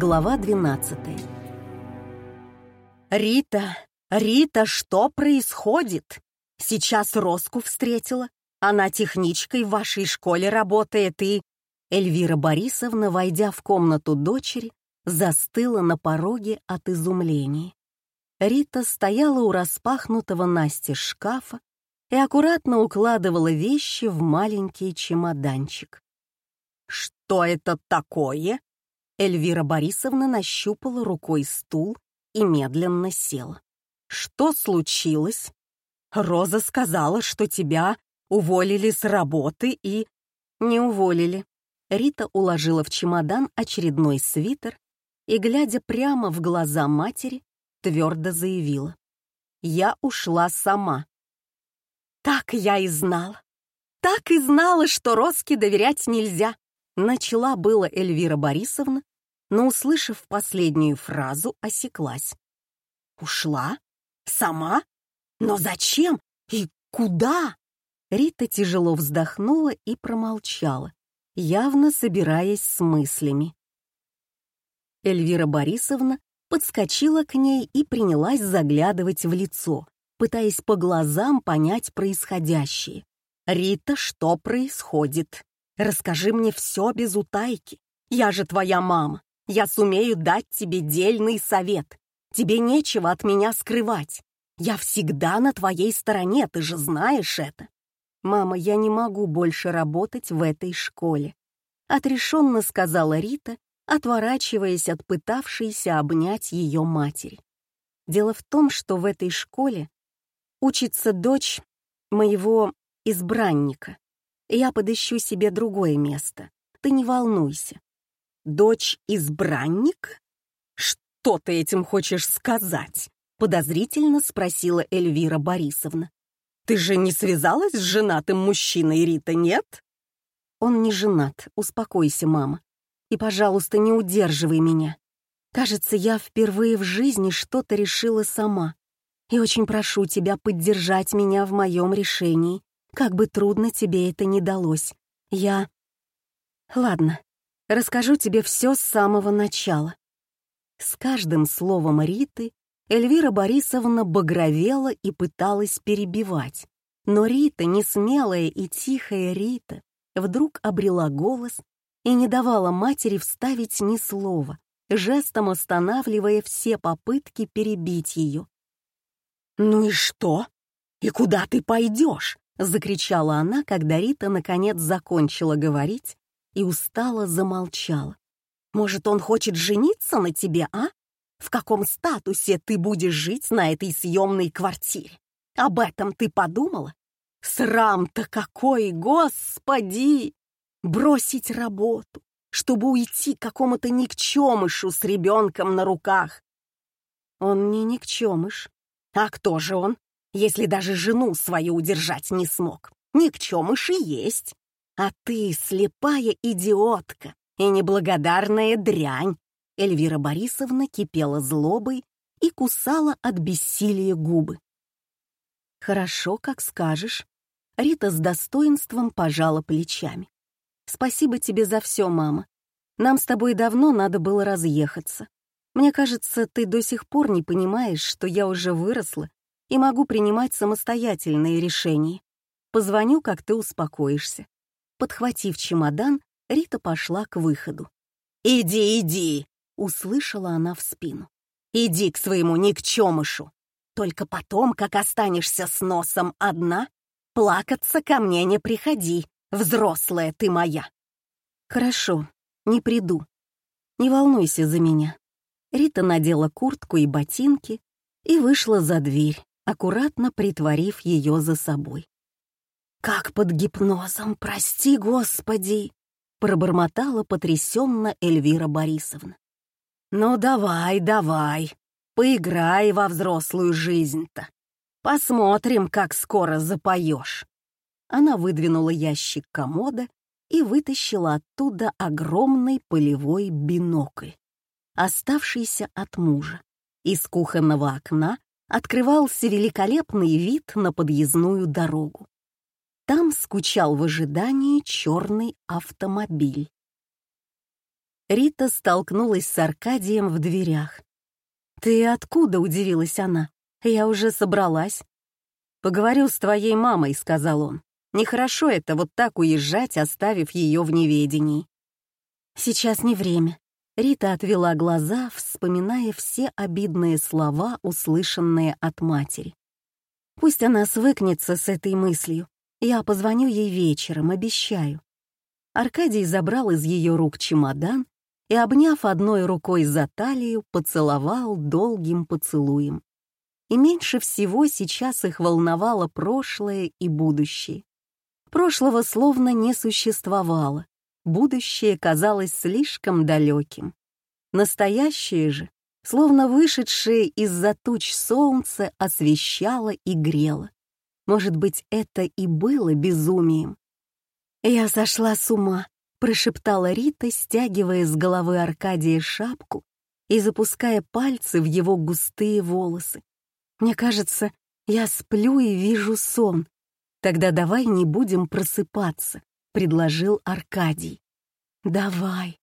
Глава 12 «Рита, Рита, что происходит? Сейчас Роску встретила. Она техничкой в вашей школе работает и...» Эльвира Борисовна, войдя в комнату дочери, застыла на пороге от изумления. Рита стояла у распахнутого Насти шкафа и аккуратно укладывала вещи в маленький чемоданчик. «Что это такое?» Эльвира Борисовна нащупала рукой стул и медленно села. «Что случилось? Роза сказала, что тебя уволили с работы и...» «Не уволили». Рита уложила в чемодан очередной свитер и, глядя прямо в глаза матери, твердо заявила. «Я ушла сама». «Так я и знала. Так и знала, что Роске доверять нельзя», начала было Эльвира Борисовна, но, услышав последнюю фразу, осеклась. «Ушла? Сама? Но зачем? И куда?» Рита тяжело вздохнула и промолчала, явно собираясь с мыслями. Эльвира Борисовна подскочила к ней и принялась заглядывать в лицо, пытаясь по глазам понять происходящее. «Рита, что происходит? Расскажи мне все без утайки. Я же твоя мама. Я сумею дать тебе дельный совет. Тебе нечего от меня скрывать. Я всегда на твоей стороне, ты же знаешь это. Мама, я не могу больше работать в этой школе. Отрешенно сказала Рита, отворачиваясь от пытавшейся обнять ее матери. Дело в том, что в этой школе учится дочь моего избранника. Я подыщу себе другое место. Ты не волнуйся. Дочь избранник? Что ты этим хочешь сказать? Подозрительно спросила Эльвира Борисовна. Ты же не связалась с женатым мужчиной, Рита, нет? Он не женат, успокойся, мама. И, пожалуйста, не удерживай меня. Кажется, я впервые в жизни что-то решила сама. И очень прошу тебя поддержать меня в моем решении, как бы трудно тебе это ни далось. Я... Ладно, Расскажу тебе все с самого начала». С каждым словом Риты Эльвира Борисовна багровела и пыталась перебивать. Но Рита, несмелая и тихая Рита, вдруг обрела голос и не давала матери вставить ни слова, жестом останавливая все попытки перебить ее. «Ну и что? И куда ты пойдешь?» — закричала она, когда Рита наконец закончила говорить и устало замолчала. «Может, он хочет жениться на тебе, а? В каком статусе ты будешь жить на этой съемной квартире? Об этом ты подумала? Срам-то какой, господи! Бросить работу, чтобы уйти к какому-то никчемышу с ребенком на руках. Он не никчемыш. А кто же он, если даже жену свою удержать не смог? Никчемыш и есть. А ты слепая идиотка и неблагодарная дрянь. Эльвира Борисовна кипела злобой и кусала от бессилия губы. «Хорошо, как скажешь». Рита с достоинством пожала плечами. «Спасибо тебе за все, мама. Нам с тобой давно надо было разъехаться. Мне кажется, ты до сих пор не понимаешь, что я уже выросла и могу принимать самостоятельные решения. Позвоню, как ты успокоишься. Подхватив чемодан, Рита пошла к выходу. «Иди, иди!» — услышала она в спину. «Иди к своему никчемышу! Только потом, как останешься с носом одна, плакаться ко мне не приходи, взрослая ты моя!» «Хорошо, не приду. Не волнуйся за меня». Рита надела куртку и ботинки и вышла за дверь, аккуратно притворив ее за собой. «Как под гипнозом, прости, Господи!» — пробормотала потрясенно Эльвира Борисовна. «Ну давай, давай, поиграй во взрослую жизнь-то. Посмотрим, как скоро запоешь». Она выдвинула ящик комода и вытащила оттуда огромный полевой бинокль, оставшийся от мужа. Из кухонного окна открывался великолепный вид на подъездную дорогу. Там скучал в ожидании черный автомобиль. Рита столкнулась с Аркадием в дверях. «Ты откуда?» — удивилась она. «Я уже собралась». «Поговорю с твоей мамой», — сказал он. «Нехорошо это вот так уезжать, оставив ее в неведении». «Сейчас не время». Рита отвела глаза, вспоминая все обидные слова, услышанные от матери. «Пусть она свыкнется с этой мыслью. Я позвоню ей вечером, обещаю». Аркадий забрал из ее рук чемодан и, обняв одной рукой за талию, поцеловал долгим поцелуем. И меньше всего сейчас их волновало прошлое и будущее. Прошлого словно не существовало, будущее казалось слишком далеким. Настоящее же, словно вышедшее из-за туч солнце, освещало и грело. Может быть, это и было безумием. Я сошла с ума, прошептала Рита, стягивая с головы Аркадия шапку и запуская пальцы в его густые волосы. «Мне кажется, я сплю и вижу сон. Тогда давай не будем просыпаться», — предложил Аркадий. «Давай»,